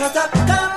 I what I've.